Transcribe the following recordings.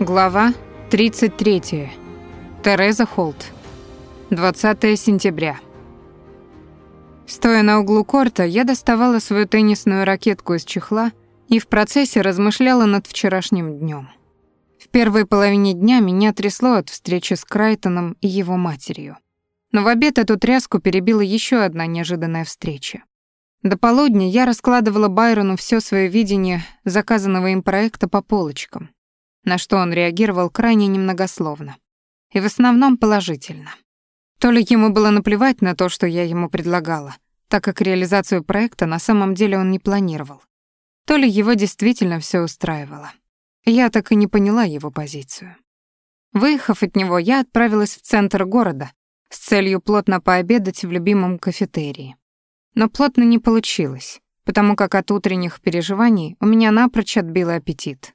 Глава 33. Тереза Холт. 20 сентября. Стоя на углу корта, я доставала свою теннисную ракетку из чехла и в процессе размышляла над вчерашним днем. В первой половине дня меня трясло от встречи с Крайтоном и его матерью. Но в обед эту тряску перебила еще одна неожиданная встреча. До полудня я раскладывала Байрону все свое видение заказанного им проекта по полочкам, на что он реагировал крайне немногословно. И в основном положительно. То ли ему было наплевать на то, что я ему предлагала, так как реализацию проекта на самом деле он не планировал, то ли его действительно все устраивало. Я так и не поняла его позицию. Выехав от него, я отправилась в центр города с целью плотно пообедать в любимом кафетерии. Но плотно не получилось, потому как от утренних переживаний у меня напрочь отбило аппетит.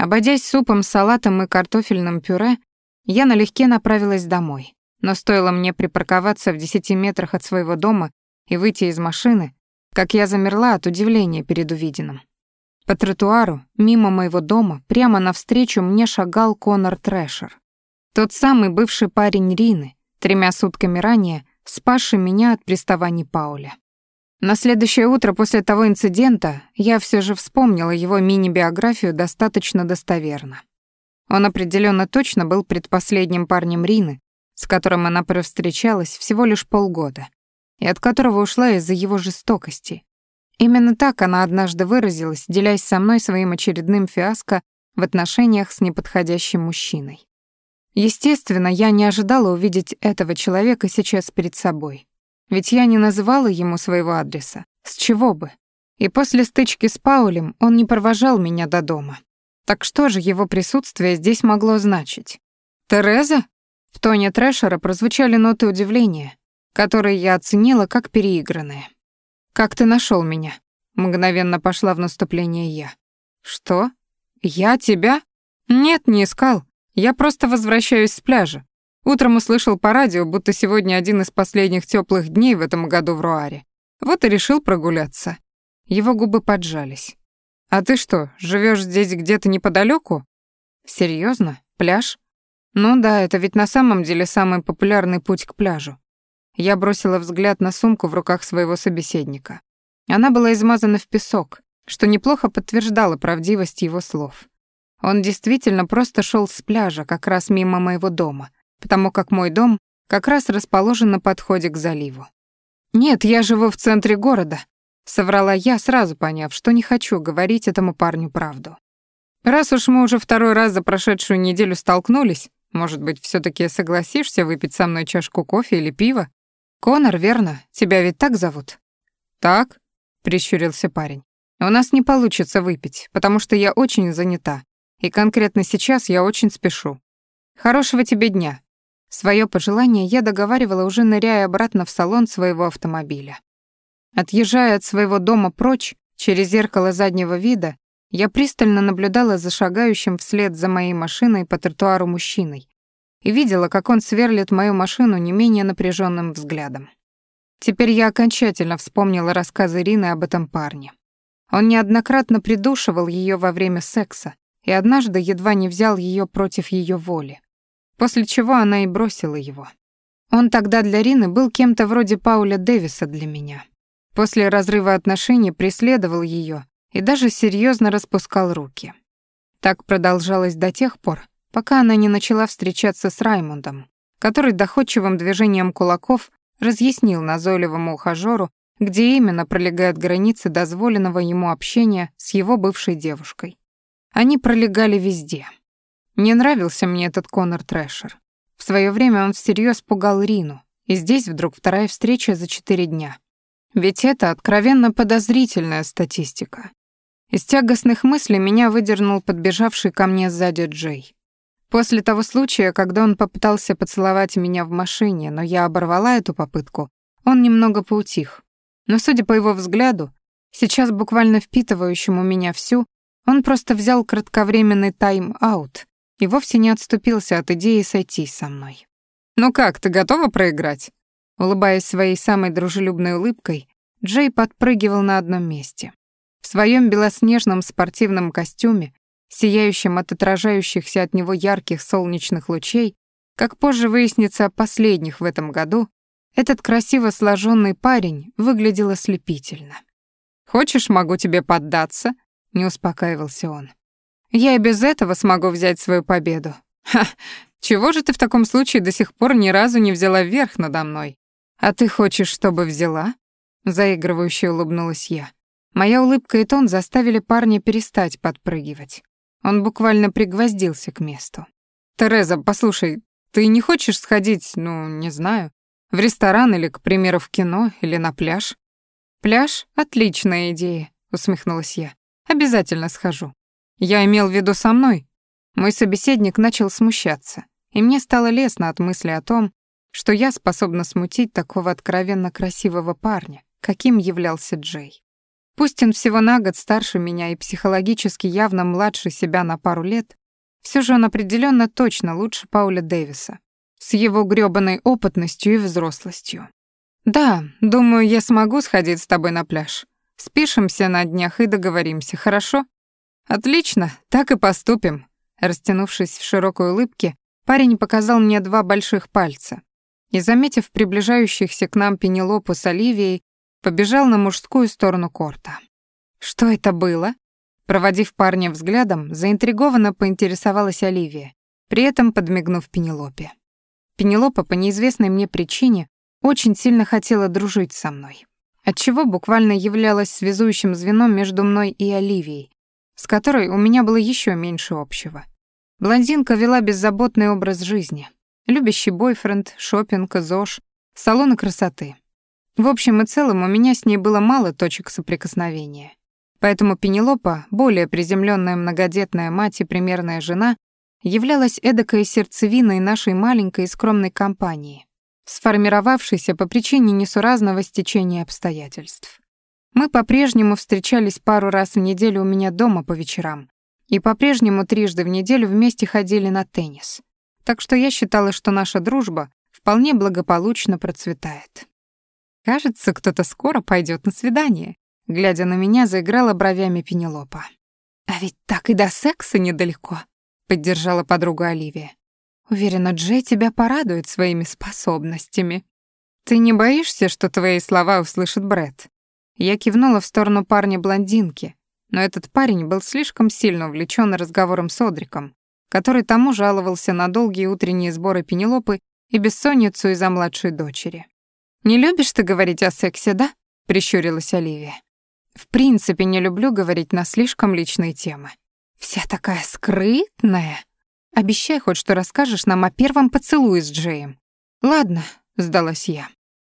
Обойдясь супом, салатом и картофельным пюре, я налегке направилась домой. Но стоило мне припарковаться в десяти метрах от своего дома и выйти из машины, как я замерла от удивления перед увиденным. По тротуару, мимо моего дома, прямо навстречу мне шагал Конор Трэшер. Тот самый бывший парень Рины, тремя сутками ранее, спасший меня от приставаний Пауля. На следующее утро после того инцидента я все же вспомнила его мини-биографию достаточно достоверно. Он определенно точно был предпоследним парнем Рины, с которым она встречалась всего лишь полгода, и от которого ушла из-за его жестокости. Именно так она однажды выразилась, делясь со мной своим очередным фиаско в отношениях с неподходящим мужчиной. Естественно, я не ожидала увидеть этого человека сейчас перед собой. Ведь я не называла ему своего адреса. С чего бы? И после стычки с Паулем он не провожал меня до дома. Так что же его присутствие здесь могло значить? «Тереза?» В тоне Трэшера прозвучали ноты удивления, которые я оценила как переигранные. «Как ты нашел меня?» Мгновенно пошла в наступление я. «Что? Я тебя?» «Нет, не искал. Я просто возвращаюсь с пляжа. Утром услышал по радио, будто сегодня один из последних теплых дней в этом году в Руаре. Вот и решил прогуляться. Его губы поджались. «А ты что, живешь здесь где-то неподалеку? Серьезно? Пляж? Ну да, это ведь на самом деле самый популярный путь к пляжу. Я бросила взгляд на сумку в руках своего собеседника. Она была измазана в песок, что неплохо подтверждало правдивость его слов. Он действительно просто шел с пляжа, как раз мимо моего дома — потому как мой дом как раз расположен на подходе к заливу. «Нет, я живу в центре города», — соврала я, сразу поняв, что не хочу говорить этому парню правду. «Раз уж мы уже второй раз за прошедшую неделю столкнулись, может быть, все таки согласишься выпить со мной чашку кофе или пива? Конор, верно? Тебя ведь так зовут?» «Так», — прищурился парень. «У нас не получится выпить, потому что я очень занята, и конкретно сейчас я очень спешу. Хорошего тебе дня. Своё пожелание я договаривала, уже ныряя обратно в салон своего автомобиля. Отъезжая от своего дома прочь, через зеркало заднего вида, я пристально наблюдала за шагающим вслед за моей машиной по тротуару мужчиной и видела, как он сверлит мою машину не менее напряженным взглядом. Теперь я окончательно вспомнила рассказы Ирины об этом парне. Он неоднократно придушивал ее во время секса и однажды едва не взял ее против ее воли после чего она и бросила его. Он тогда для Рины был кем-то вроде Пауля Дэвиса для меня. После разрыва отношений преследовал ее и даже серьезно распускал руки. Так продолжалось до тех пор, пока она не начала встречаться с Раймондом, который доходчивым движением кулаков разъяснил назойливому ухажёру, где именно пролегают границы дозволенного ему общения с его бывшей девушкой. Они пролегали везде — не нравился мне этот Конор Трэшер. В свое время он всерьез пугал Рину, и здесь вдруг вторая встреча за четыре дня. Ведь это откровенно подозрительная статистика. Из тягостных мыслей меня выдернул подбежавший ко мне сзади Джей. После того случая, когда он попытался поцеловать меня в машине, но я оборвала эту попытку, он немного поутих. Но, судя по его взгляду, сейчас буквально впитывающему меня всю, он просто взял кратковременный тайм-аут и вовсе не отступился от идеи сойтись со мной. «Ну как, ты готова проиграть?» Улыбаясь своей самой дружелюбной улыбкой, Джей подпрыгивал на одном месте. В своем белоснежном спортивном костюме, сияющим от отражающихся от него ярких солнечных лучей, как позже выяснится, последних в этом году, этот красиво сложенный парень выглядел ослепительно. «Хочешь, могу тебе поддаться?» — не успокаивался он. «Я и без этого смогу взять свою победу. Ха, чего же ты в таком случае до сих пор ни разу не взяла верх надо мной? А ты хочешь, чтобы взяла?» Заигрывающе улыбнулась я. Моя улыбка и тон заставили парня перестать подпрыгивать. Он буквально пригвоздился к месту. «Тереза, послушай, ты не хочешь сходить, ну, не знаю, в ресторан или, к примеру, в кино или на пляж?» «Пляж — отличная идея», — усмехнулась я. «Обязательно схожу». Я имел в виду со мной. Мой собеседник начал смущаться, и мне стало лестно от мысли о том, что я способна смутить такого откровенно красивого парня, каким являлся Джей. Пусть он всего на год старше меня и психологически явно младше себя на пару лет, все же он определенно точно лучше Пауля Дэвиса, с его грёбаной опытностью и взрослостью. «Да, думаю, я смогу сходить с тобой на пляж. Спишемся на днях и договоримся, хорошо?» «Отлично, так и поступим». Растянувшись в широкой улыбке, парень показал мне два больших пальца и, заметив приближающихся к нам Пенелопу с Оливией, побежал на мужскую сторону корта. «Что это было?» Проводив парня взглядом, заинтригованно поинтересовалась Оливия, при этом подмигнув Пенелопе. Пенелопа по неизвестной мне причине очень сильно хотела дружить со мной, отчего буквально являлась связующим звеном между мной и Оливией, с которой у меня было еще меньше общего. Блондинка вела беззаботный образ жизни, любящий бойфренд, шопинг, ЗОЖ, салоны красоты. В общем и целом у меня с ней было мало точек соприкосновения. Поэтому Пенелопа, более приземленная многодетная мать и примерная жена, являлась эдакой сердцевиной нашей маленькой и скромной компании, сформировавшейся по причине несуразного стечения обстоятельств. Мы по-прежнему встречались пару раз в неделю у меня дома по вечерам и по-прежнему трижды в неделю вместе ходили на теннис. Так что я считала, что наша дружба вполне благополучно процветает. Кажется, кто-то скоро пойдет на свидание. Глядя на меня, заиграла бровями Пенелопа. А ведь так и до секса недалеко, поддержала подруга Оливия. Уверена, Джей тебя порадует своими способностями. Ты не боишься, что твои слова услышит Брэд? Я кивнула в сторону парня-блондинки, но этот парень был слишком сильно увлечен разговором с Одриком, который тому жаловался на долгие утренние сборы Пенелопы и бессонницу из-за младшей дочери. «Не любишь ты говорить о сексе, да?» — прищурилась Оливия. «В принципе, не люблю говорить на слишком личные темы. Вся такая скрытная. Обещай хоть, что расскажешь нам о первом поцелуе с Джеем». «Ладно», — сдалась я.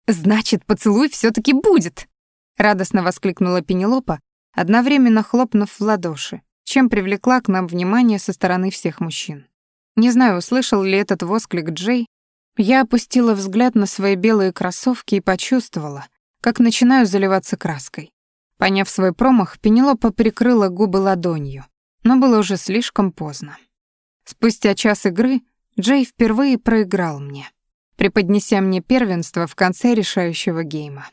«Значит, поцелуй все таки будет!» — радостно воскликнула Пенелопа, одновременно хлопнув в ладоши, чем привлекла к нам внимание со стороны всех мужчин. Не знаю, услышал ли этот восклик Джей, я опустила взгляд на свои белые кроссовки и почувствовала, как начинаю заливаться краской. Поняв свой промах, Пенелопа прикрыла губы ладонью, но было уже слишком поздно. Спустя час игры Джей впервые проиграл мне, преподнеся мне первенство в конце решающего гейма.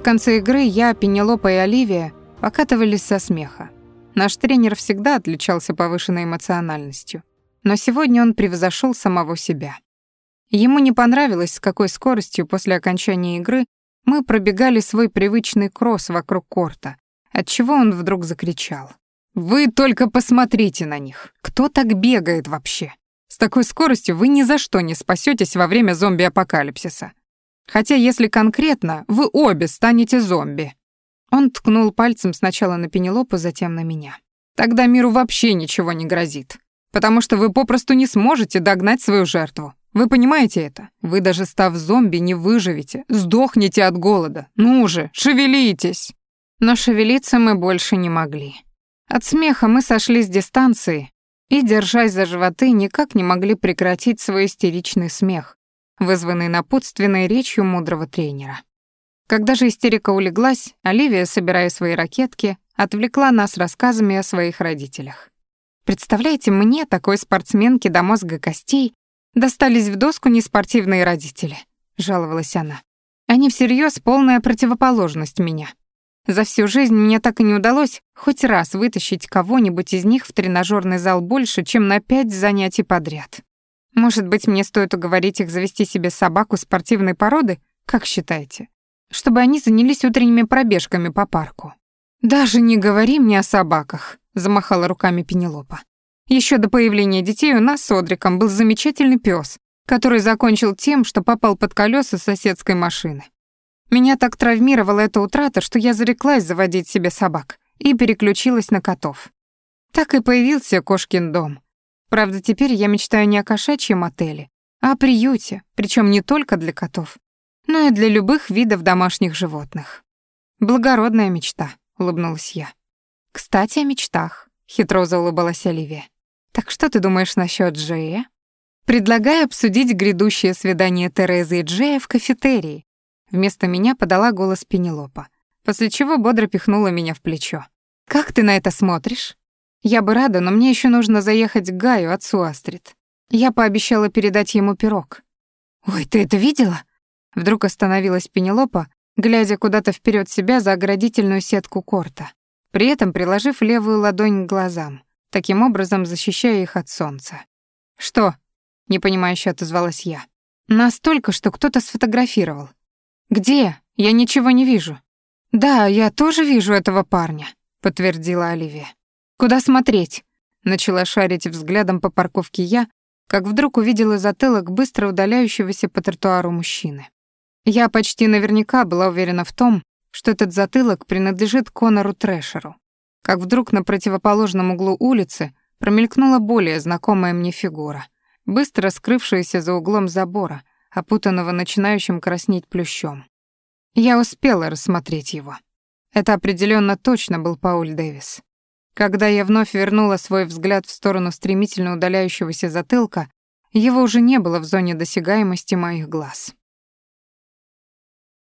В конце игры я, Пенелопа и Оливия покатывались со смеха. Наш тренер всегда отличался повышенной эмоциональностью но сегодня он превзошел самого себя. Ему не понравилось, с какой скоростью после окончания игры мы пробегали свой привычный кросс вокруг корта, отчего он вдруг закричал. «Вы только посмотрите на них! Кто так бегает вообще? С такой скоростью вы ни за что не спасетесь во время зомби-апокалипсиса. Хотя, если конкретно, вы обе станете зомби». Он ткнул пальцем сначала на Пенелопу, затем на меня. «Тогда миру вообще ничего не грозит потому что вы попросту не сможете догнать свою жертву. Вы понимаете это? Вы даже став зомби не выживете, сдохнете от голода. Ну же, шевелитесь!» Но шевелиться мы больше не могли. От смеха мы сошли с дистанции и, держась за животы, никак не могли прекратить свой истеричный смех, вызванный напутственной речью мудрого тренера. Когда же истерика улеглась, Оливия, собирая свои ракетки, отвлекла нас рассказами о своих родителях. Представляете, мне, такой спортсменке до мозга костей, достались в доску неспортивные родители, жаловалась она. Они всерьез полная противоположность меня. За всю жизнь мне так и не удалось хоть раз вытащить кого-нибудь из них в тренажерный зал больше, чем на пять занятий подряд. Может быть, мне стоит уговорить их завести себе собаку спортивной породы, как считаете? Чтобы они занялись утренними пробежками по парку. «Даже не говори мне о собаках», — замахала руками Пенелопа. Еще до появления детей у нас с Одриком был замечательный пес, который закончил тем, что попал под колеса соседской машины. Меня так травмировала эта утрата, что я зареклась заводить себе собак и переключилась на котов. Так и появился кошкин дом. Правда, теперь я мечтаю не о кошачьем отеле, а о приюте, причем не только для котов, но и для любых видов домашних животных. Благородная мечта, улыбнулась я. Кстати, о мечтах, хитро заулыбалась Оливия. Так что ты думаешь насчет Джея? Предлагаю обсудить грядущее свидание Терезы и Джея в кафетерии, Вместо меня подала голос Пенелопа, после чего бодро пихнула меня в плечо. «Как ты на это смотришь?» «Я бы рада, но мне еще нужно заехать к Гаю, отцу Астрид. Я пообещала передать ему пирог». «Ой, ты это видела?» Вдруг остановилась Пенелопа, глядя куда-то вперед себя за оградительную сетку корта, при этом приложив левую ладонь к глазам, таким образом защищая их от солнца. «Что?» — непонимающе отозвалась я. «Настолько, что кто-то сфотографировал. «Где? Я ничего не вижу». «Да, я тоже вижу этого парня», — подтвердила Оливия. «Куда смотреть?» Начала шарить взглядом по парковке я, как вдруг увидела затылок быстро удаляющегося по тротуару мужчины. Я почти наверняка была уверена в том, что этот затылок принадлежит Конору Трэшеру. Как вдруг на противоположном углу улицы промелькнула более знакомая мне фигура, быстро скрывшаяся за углом забора, опутанного начинающим краснеть плющом. Я успела рассмотреть его. Это определенно точно был Пауль Дэвис. Когда я вновь вернула свой взгляд в сторону стремительно удаляющегося затылка, его уже не было в зоне досягаемости моих глаз.